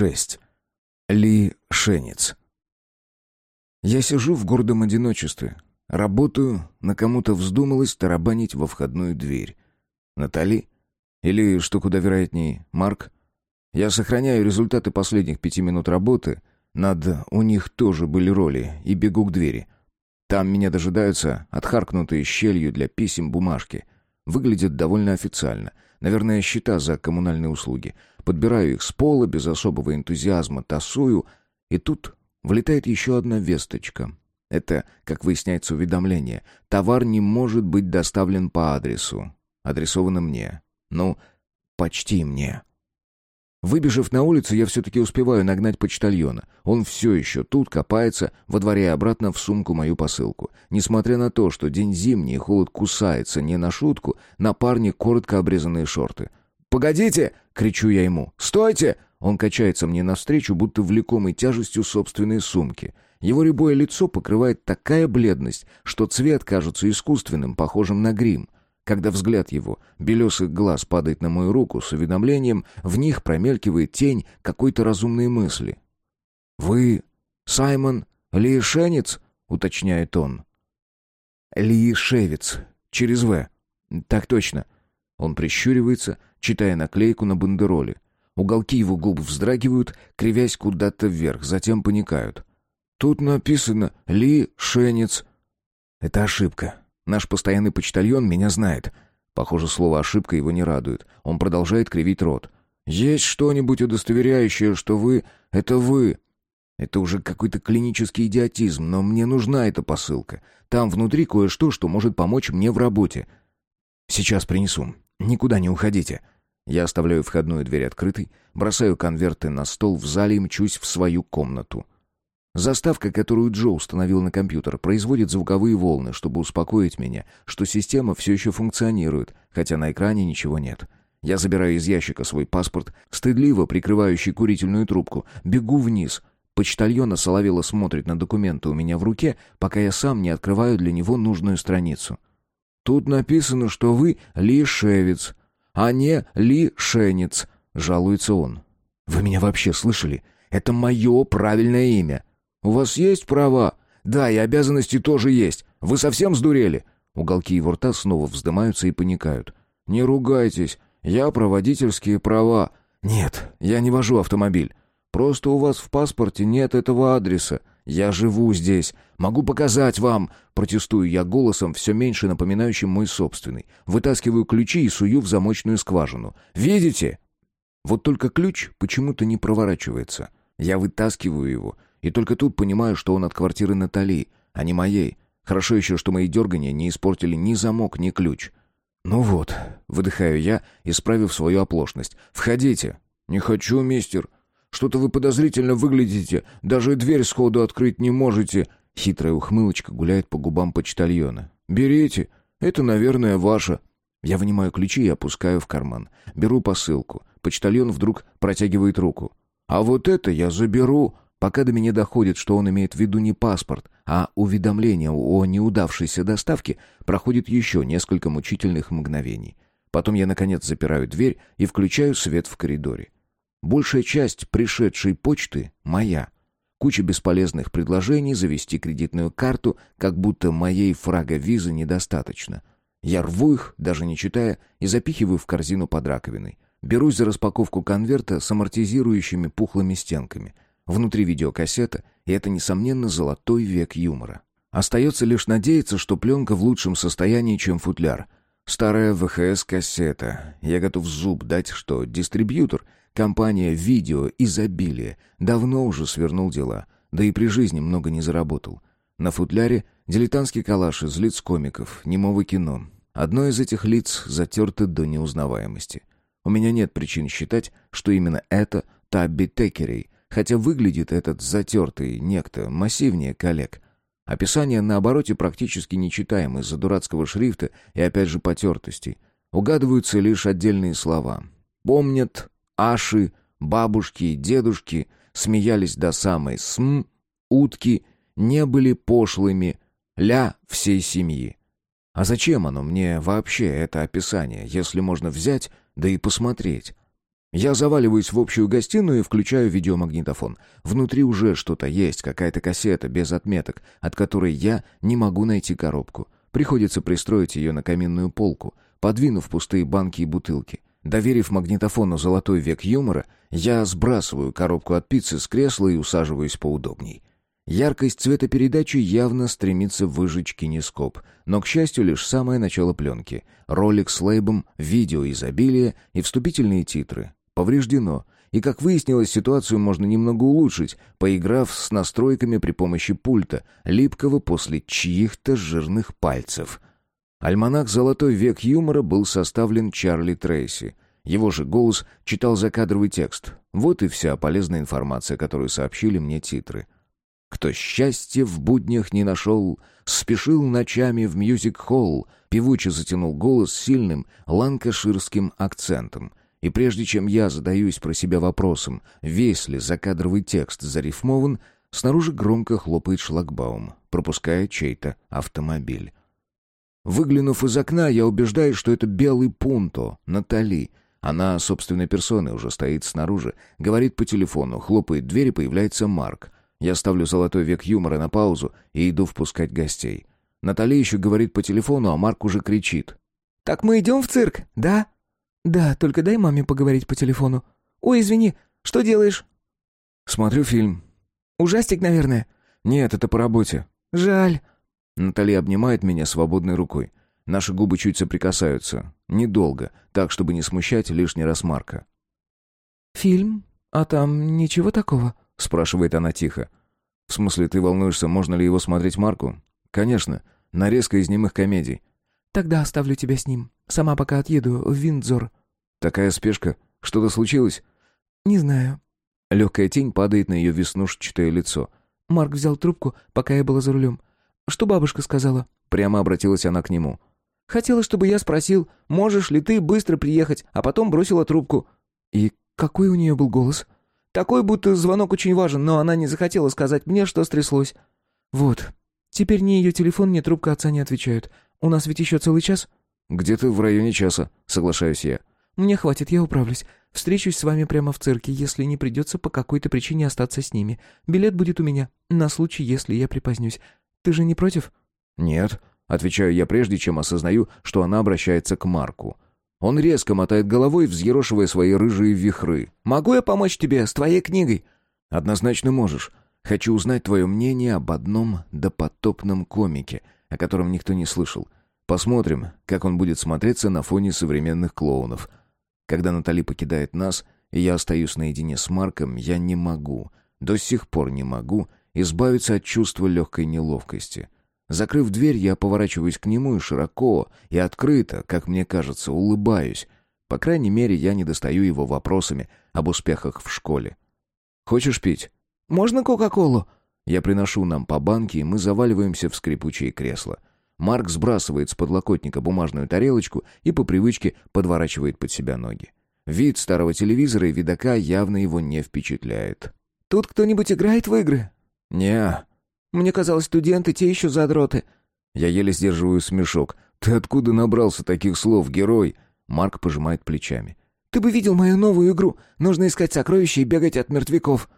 6. Ли Шенец. Я сижу в гордом одиночестве. Работаю, на кому-то вздумалось тарабанить во входную дверь. Натали? Или, что куда вероятнее, Марк? Я сохраняю результаты последних пяти минут работы. Над «у них тоже были роли» и бегу к двери. Там меня дожидаются отхаркнутые щелью для писем бумажки. Выглядит довольно официально. Наверное, счета за коммунальные услуги. Подбираю их с пола, без особого энтузиазма тасую, и тут влетает еще одна весточка. Это, как выясняется, уведомление. Товар не может быть доставлен по адресу. Адресовано мне. Ну, почти мне. Выбежав на улицу, я все-таки успеваю нагнать почтальона. Он все еще тут копается, во дворе обратно в сумку мою посылку. Несмотря на то, что день зимний и холод кусается не на шутку, на парне коротко обрезанные шорты. «Погодите!» — кричу я ему. «Стойте!» Он качается мне навстречу, будто влекомый тяжестью собственной сумки. Его рябое лицо покрывает такая бледность, что цвет кажется искусственным, похожим на грим. Когда взгляд его, белесых глаз, падает на мою руку с уведомлением, в них промелькивает тень какой-то разумной мысли. «Вы Саймон Лиешенец?» — уточняет он. «Лиешевец. Через «В». Так точно». Он прищуривается, читая наклейку на бандероле. Уголки его губ вздрагивают, кривясь куда-то вверх, затем паникают. «Тут написано «Ли Шенец». «Это ошибка. Наш постоянный почтальон меня знает». Похоже, слово «ошибка» его не радует. Он продолжает кривить рот. «Есть что-нибудь удостоверяющее, что вы — это вы?» Это уже какой-то клинический идиотизм, но мне нужна эта посылка. Там внутри кое-что, что может помочь мне в работе. Сейчас принесу. Никуда не уходите. Я оставляю входную дверь открытой, бросаю конверты на стол в зале и мчусь в свою комнату. Заставка, которую Джо установил на компьютер, производит звуковые волны, чтобы успокоить меня, что система все еще функционирует, хотя на экране ничего нет. Я забираю из ящика свой паспорт, стыдливо прикрывающий курительную трубку, бегу вниз. Почтальона Соловела смотрит на документы у меня в руке, пока я сам не открываю для него нужную страницу. «Тут написано, что вы лишевец, а не лишенец», — жалуется он. «Вы меня вообще слышали? Это мое правильное имя». «У вас есть права?» «Да, и обязанности тоже есть. Вы совсем сдурели?» Уголки его рта снова вздымаются и паникают. «Не ругайтесь. Я про водительские права». «Нет, я не вожу автомобиль. Просто у вас в паспорте нет этого адреса. Я живу здесь. Могу показать вам. Протестую я голосом, все меньше напоминающим мой собственный. Вытаскиваю ключи и сую в замочную скважину. Видите? Вот только ключ почему-то не проворачивается. Я вытаскиваю его, и только тут понимаю, что он от квартиры Натали, а не моей. Хорошо еще, что мои дергания не испортили ни замок, ни ключ. «Ну вот», — выдыхаю я, исправив свою оплошность. «Входите». «Не хочу, мистер. Что-то вы подозрительно выглядите. Даже дверь сходу открыть не можете». Хитрая ухмылочка гуляет по губам почтальона. «Берите. Это, наверное, ваше». Я вынимаю ключи и опускаю в карман. Беру посылку. Почтальон вдруг протягивает руку. «А вот это я заберу». Пока до меня доходит, что он имеет в виду не паспорт, а уведомление о неудавшейся доставке, проходит еще несколько мучительных мгновений. Потом я, наконец, запираю дверь и включаю свет в коридоре. Большая часть пришедшей почты моя. Куча бесполезных предложений завести кредитную карту, как будто моей фрага-визы недостаточно. Я рву их, даже не читая, и запихиваю в корзину под раковиной. Берусь за распаковку конверта с амортизирующими пухлыми стенками. Внутри видеокассета, и это, несомненно, золотой век юмора. Остается лишь надеяться, что пленка в лучшем состоянии, чем футляр. Старая ВХС-кассета. Я готов зуб дать, что дистрибьютор — Компания «Видео Изобилие» давно уже свернул дела, да и при жизни много не заработал. На футляре дилетантский калаш из лиц комиков, немого кино. Одно из этих лиц затерто до неузнаваемости. У меня нет причин считать, что именно это Табби Текерей, хотя выглядит этот затертый некто массивнее коллег. Описание на обороте практически нечитаемо из-за дурацкого шрифта и опять же потертостей. Угадываются лишь отдельные слова. Помнят Аши, бабушки и дедушки смеялись до самой см, утки не были пошлыми, ля всей семьи. А зачем оно мне вообще, это описание, если можно взять, да и посмотреть? Я заваливаюсь в общую гостиную и включаю видеомагнитофон. Внутри уже что-то есть, какая-то кассета без отметок, от которой я не могу найти коробку. Приходится пристроить ее на каминную полку, подвинув пустые банки и бутылки. Доверив магнитофону «Золотой век юмора», я сбрасываю коробку от пиццы с кресла и усаживаюсь поудобней. Яркость цветопередачи явно стремится выжечь кинескоп, но, к счастью, лишь самое начало пленки. Ролик с лейбом, видео изобилия и вступительные титры. Повреждено. И, как выяснилось, ситуацию можно немного улучшить, поиграв с настройками при помощи пульта, липкого после чьих-то жирных пальцев. Альманах «Золотой век юмора» был составлен Чарли Трейси. Его же голос читал закадровый текст. Вот и вся полезная информация, которую сообщили мне титры. Кто счастье в буднях не нашел, спешил ночами в мьюзик-холл, певуче затянул голос сильным ланкаширским акцентом. И прежде чем я задаюсь про себя вопросом, весь ли закадровый текст зарифмован, снаружи громко хлопает шлагбаум, пропуская чей-то автомобиль. Выглянув из окна, я убеждаюсь, что это белый пунто, Натали. Она собственной персоной уже стоит снаружи, говорит по телефону, хлопает дверь и появляется Марк. Я ставлю «Золотой век юмора» на паузу и иду впускать гостей. Натали еще говорит по телефону, а Марк уже кричит. «Так мы идем в цирк, да?» «Да, только дай маме поговорить по телефону». «Ой, извини, что делаешь?» «Смотрю фильм». «Ужастик, наверное?» «Нет, это по работе». «Жаль». Натали обнимает меня свободной рукой. Наши губы чуть соприкасаются. Недолго, так, чтобы не смущать лишний раз Марка. «Фильм? А там ничего такого?» — спрашивает она тихо. «В смысле, ты волнуешься, можно ли его смотреть Марку?» «Конечно. Нарезка из немых комедий». «Тогда оставлю тебя с ним. Сама пока отъеду в Виндзор». «Такая спешка? Что-то случилось?» «Не знаю». Легкая тень падает на ее веснушчатое лицо. Марк взял трубку, пока я была за рулем. «Что бабушка сказала?» Прямо обратилась она к нему. «Хотела, чтобы я спросил, можешь ли ты быстро приехать, а потом бросила трубку». «И какой у нее был голос?» «Такой, будто звонок очень важен, но она не захотела сказать мне, что стряслось». «Вот. Теперь ни ее телефон, ни трубка отца не отвечают. У нас ведь еще целый час?» «Где-то в районе часа», — соглашаюсь я. «Мне хватит, я управлюсь. Встречусь с вами прямо в цирке, если не придется по какой-то причине остаться с ними. Билет будет у меня, на случай, если я припозднюсь. Ты же не против?» «Нет», — отвечаю я прежде, чем осознаю, что она обращается к Марку. Он резко мотает головой, взъерошивая свои рыжие вихры. «Могу я помочь тебе с твоей книгой?» «Однозначно можешь. Хочу узнать твое мнение об одном допотопном комике, о котором никто не слышал. Посмотрим, как он будет смотреться на фоне современных клоунов. Когда Натали покидает нас, и я остаюсь наедине с Марком, я не могу, до сих пор не могу, избавиться от чувства легкой неловкости. Закрыв дверь, я поворачиваюсь к нему и широко, и открыто, как мне кажется, улыбаюсь. По крайней мере, я не достаю его вопросами об успехах в школе. «Хочешь пить?» «Можно Кока-Колу?» Я приношу нам по банке, и мы заваливаемся в скрипучие кресла. Марк сбрасывает с подлокотника бумажную тарелочку и по привычке подворачивает под себя ноги. Вид старого телевизора и видака явно его не впечатляет. «Тут кто-нибудь играет в игры?» «Не, мне казалось, студенты те еще задроты». Я еле сдерживаю смешок. «Ты откуда набрался таких слов, герой?» Марк пожимает плечами. «Ты бы видел мою новую игру. Нужно искать сокровища и бегать от мертвяков».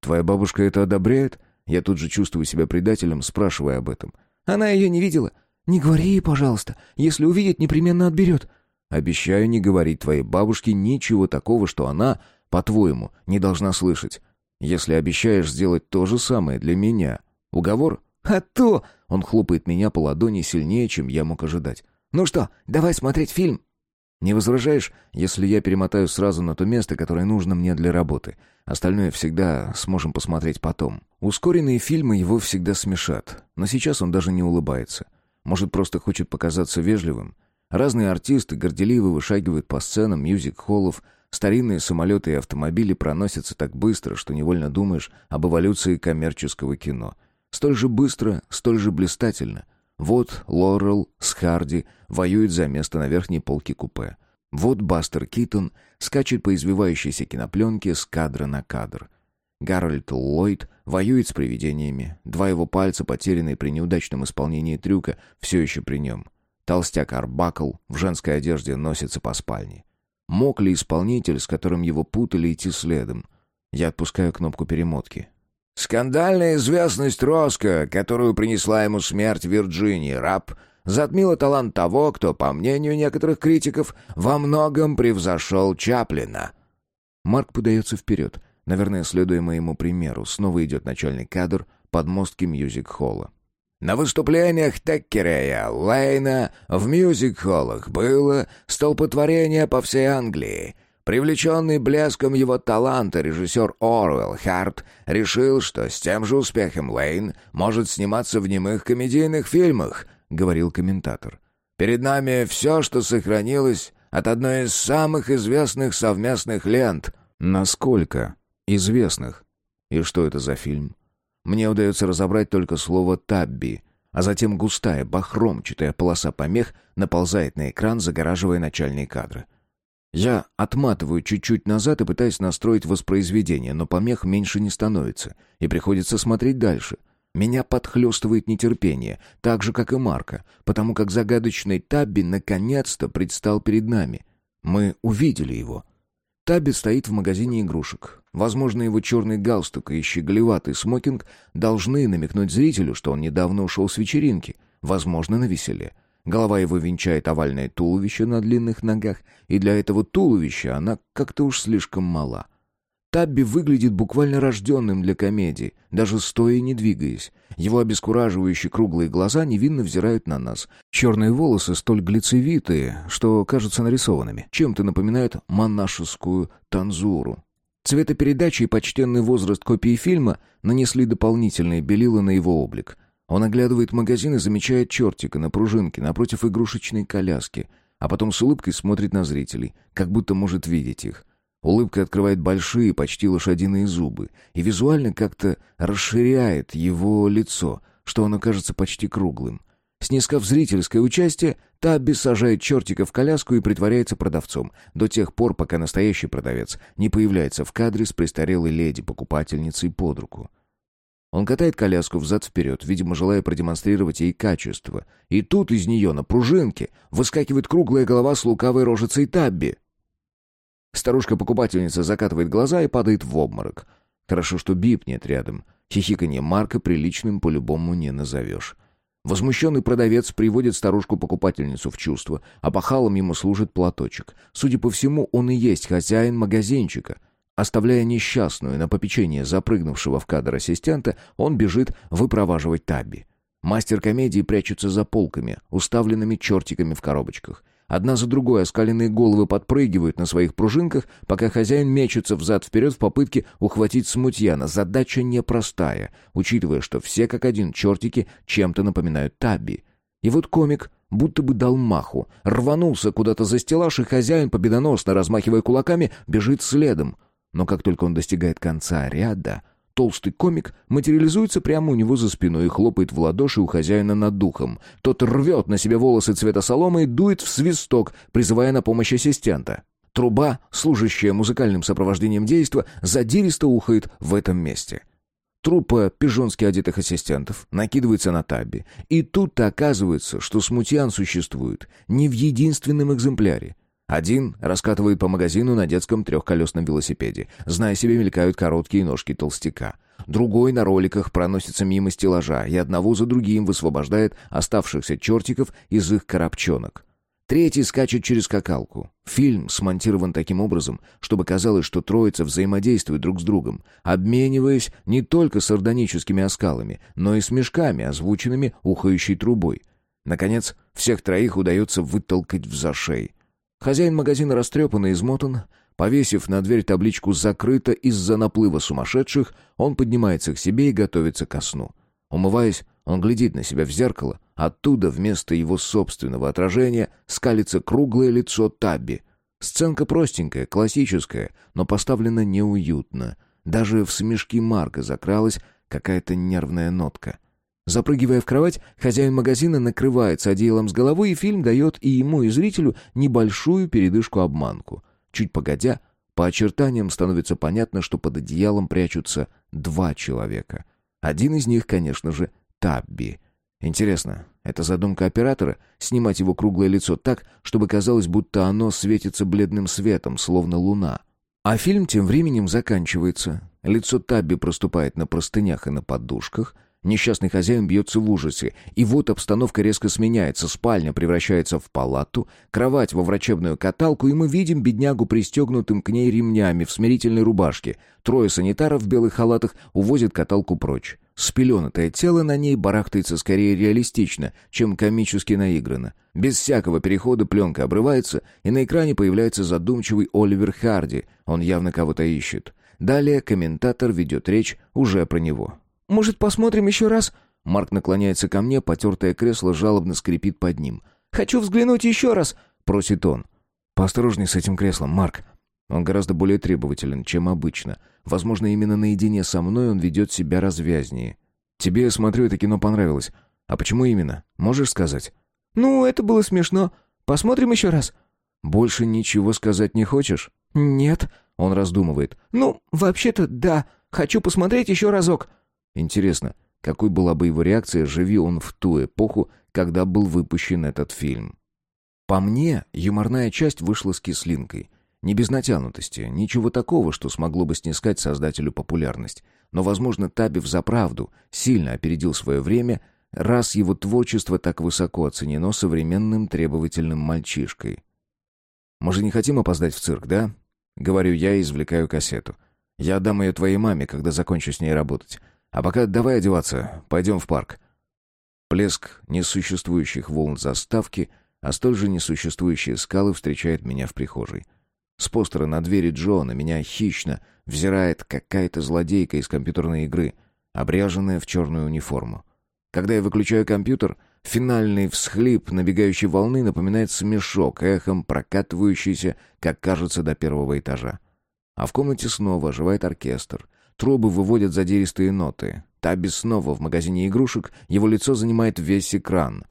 «Твоя бабушка это одобряет?» Я тут же чувствую себя предателем, спрашивая об этом. «Она ее не видела. Не говори ей, пожалуйста. Если увидит, непременно отберет». «Обещаю не говорить твоей бабушке ничего такого, что она, по-твоему, не должна слышать. Если обещаешь сделать то же самое для меня, Уговор? А то! Он хлопает меня по ладони сильнее, чем я мог ожидать. Ну что, давай смотреть фильм. Не возражаешь, если я перемотаю сразу на то место, которое нужно мне для работы? Остальное всегда сможем посмотреть потом. Ускоренные фильмы его всегда смешат, но сейчас он даже не улыбается. Может, просто хочет показаться вежливым? Разные артисты горделиво вышагивают по сценам мюзик-холлов, старинные самолеты и автомобили проносятся так быстро, что невольно думаешь об эволюции коммерческого кино — Столь же быстро, столь же блистательно. Вот Лорел с Харди воюет за место на верхней полке купе. Вот Бастер Китон скачет по извивающейся кинопленке с кадра на кадр. Гарольд Ллойд воюет с привидениями. Два его пальца, потерянные при неудачном исполнении трюка, все еще при нем. Толстяк Арбакл в женской одежде носится по спальне. Мог ли исполнитель, с которым его путали, идти следом. Я отпускаю кнопку перемотки. Скандальная известность Роско, которую принесла ему смерть Вирджинии Раб, затмила талант того, кто, по мнению некоторых критиков, во многом превзошел Чаплина. Марк подается вперед, наверное, следуя моему примеру. Снова идет начальный кадр подмостки мюзик-холла. На выступлениях Теккерея, Лейна в мюзик-холлах было столпотворение по всей Англии. Привлеченный блеском его таланта режиссер Оруэлл Харт решил, что с тем же успехом Лейн может сниматься в немых комедийных фильмах, говорил комментатор. Перед нами все, что сохранилось от одной из самых известных совместных лент. Насколько известных? И что это за фильм? Мне удается разобрать только слово «табби», а затем густая, бахромчатая полоса помех наползает на экран, загораживая начальные кадры. Я отматываю чуть-чуть назад и пытаюсь настроить воспроизведение, но помех меньше не становится, и приходится смотреть дальше. Меня подхлестывает нетерпение, так же, как и Марка, потому как загадочный Табби наконец-то предстал перед нами. Мы увидели его. Табби стоит в магазине игрушек. Возможно, его черный галстук и щеголеватый смокинг должны намекнуть зрителю, что он недавно ушел с вечеринки, возможно, на веселе. Голова его венчает овальное туловище на длинных ногах, и для этого туловища она как-то уж слишком мала. Табби выглядит буквально рожденным для комедии, даже стоя и не двигаясь. Его обескураживающие круглые глаза невинно взирают на нас. Черные волосы столь глицевитые, что кажутся нарисованными. Чем-то напоминают монашескую танзуру. Цветопередача и почтенный возраст копии фильма нанесли дополнительные белила на его облик. Он оглядывает магазин и замечает чертика на пружинке напротив игрушечной коляски, а потом с улыбкой смотрит на зрителей, как будто может видеть их. Улыбка открывает большие, почти лошадиные зубы и визуально как-то расширяет его лицо, что оно кажется почти круглым. Снискав зрительское участие, Табби сажает чертика в коляску и притворяется продавцом, до тех пор, пока настоящий продавец не появляется в кадре с престарелой леди-покупательницей под руку. Он катает коляску взад-вперед, видимо, желая продемонстрировать ей качество. И тут из нее на пружинке выскакивает круглая голова с лукавой рожицей Табби. Старушка-покупательница закатывает глаза и падает в обморок. Хорошо, что Бип нет рядом. Хихиканье Марка приличным по-любому не назовешь. Возмущенный продавец приводит старушку-покупательницу в чувство, а пахалом ему служит платочек. Судя по всему, он и есть хозяин магазинчика. Оставляя несчастную на попечение запрыгнувшего в кадр ассистента, он бежит выпроваживать Табби. Мастер комедии прячется за полками, уставленными чертиками в коробочках. Одна за другой оскаленные головы подпрыгивают на своих пружинках, пока хозяин мечется взад-вперед в попытке ухватить смутьяна. Задача непростая, учитывая, что все как один чертики чем-то напоминают Табби. И вот комик будто бы дал маху, рванулся куда-то за стеллаж, и хозяин, победоносно размахивая кулаками, бежит следом. Но как только он достигает конца ряда, Толстый комик материализуется прямо у него за спиной и хлопает в ладоши у хозяина над духом. Тот рвет на себе волосы цвета соломы и дует в свисток, призывая на помощь ассистента. Труба, служащая музыкальным сопровождением действа, задиристо ухает в этом месте. Труппа пижонски одетых ассистентов накидывается на табби. И тут-то оказывается, что смутьян существует не в единственном экземпляре. Один раскатывает по магазину на детском трехколесном велосипеде. Зная себе, мелькают короткие ножки толстяка. Другой на роликах проносится мимо стеллажа и одного за другим высвобождает оставшихся чертиков из их коробчонок. Третий скачет через скакалку. Фильм смонтирован таким образом, чтобы казалось, что троица взаимодействует друг с другом, обмениваясь не только сардоническими оскалами, но и смешками, озвученными ухающей трубой. Наконец, всех троих удается вытолкать в зашей. Хозяин магазина растрепан и измотан. Повесив на дверь табличку «Закрыто из-за наплыва сумасшедших», он поднимается к себе и готовится ко сну. Умываясь, он глядит на себя в зеркало. Оттуда вместо его собственного отражения скалится круглое лицо Табби. Сценка простенькая, классическая, но поставлена неуютно. Даже в смешки Марка закралась какая-то нервная нотка — Запрыгивая в кровать, хозяин магазина накрывается одеялом с головой, и фильм дает и ему, и зрителю небольшую передышку-обманку. Чуть погодя, по очертаниям становится понятно, что под одеялом прячутся два человека. Один из них, конечно же, Табби. Интересно, это задумка оператора — снимать его круглое лицо так, чтобы казалось, будто оно светится бледным светом, словно луна. А фильм тем временем заканчивается. Лицо Табби проступает на простынях и на подушках — Несчастный хозяин бьется в ужасе. И вот обстановка резко сменяется. Спальня превращается в палату, кровать во врачебную каталку, и мы видим беднягу пристегнутым к ней ремнями в смирительной рубашке. Трое санитаров в белых халатах увозят каталку прочь. Спеленатое тело на ней барахтается скорее реалистично, чем комически наигранно. Без всякого перехода пленка обрывается, и на экране появляется задумчивый Оливер Харди. Он явно кого-то ищет. Далее комментатор ведет речь уже про него. Может, посмотрим еще раз?» Марк наклоняется ко мне, потертое кресло жалобно скрипит под ним. «Хочу взглянуть еще раз!» — просит он. «Поосторожней с этим креслом, Марк. Он гораздо более требователен, чем обычно. Возможно, именно наедине со мной он ведет себя развязнее. Тебе, смотрю, это кино понравилось. А почему именно? Можешь сказать?» «Ну, это было смешно. Посмотрим еще раз». «Больше ничего сказать не хочешь?» «Нет». Он раздумывает. «Ну, вообще-то, да. Хочу посмотреть еще разок». Интересно, какой была бы его реакция, живи он в ту эпоху, когда был выпущен этот фильм? По мне, юморная часть вышла с кислинкой. Не без натянутости, ничего такого, что смогло бы снискать создателю популярность. Но, возможно, Табев за правду сильно опередил свое время, раз его творчество так высоко оценено современным требовательным мальчишкой. «Мы же не хотим опоздать в цирк, да?» Говорю я и извлекаю кассету. «Я отдам ее твоей маме, когда закончу с ней работать. А пока давай одеваться, пойдем в парк. Плеск несуществующих волн заставки, а столь же несуществующие скалы встречает меня в прихожей. С постера на двери Джона меня хищно взирает какая-то злодейка из компьютерной игры, обряженная в черную униформу. Когда я выключаю компьютер, финальный всхлип набегающей волны напоминает смешок, эхом прокатывающийся, как кажется, до первого этажа. А в комнате снова оживает оркестр — Трубы выводят задиристые ноты. Таби снова в магазине игрушек, его лицо занимает весь экран.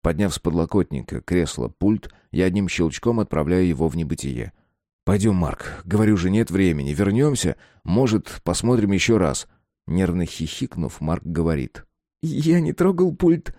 Подняв с подлокотника кресло пульт, я одним щелчком отправляю его в небытие. «Пойдем, Марк. Говорю же, нет времени. Вернемся. Может, посмотрим еще раз». Нервно хихикнув, Марк говорит. «Я не трогал пульт».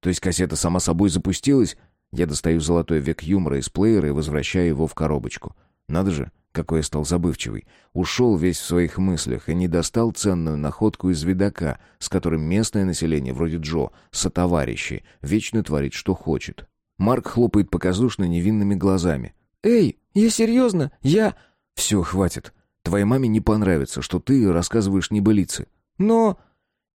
То есть кассета сама собой запустилась? Я достаю золотой век юмора из плеера и возвращаю его в коробочку. Надо же, какой я стал забывчивый. Ушел весь в своих мыслях и не достал ценную находку из видака, с которым местное население, вроде Джо, сотоварищи, вечно творит, что хочет. Марк хлопает показушно невинными глазами. «Эй, я серьезно, я...» «Все, хватит. Твоей маме не понравится, что ты рассказываешь небылицы». «Но...»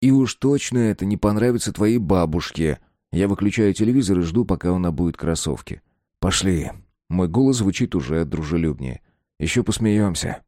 «И уж точно это не понравится твоей бабушке». Я выключаю телевизор и жду, пока он обует кроссовки. «Пошли». Мой голос звучит уже дружелюбнее. Еще посмеемся.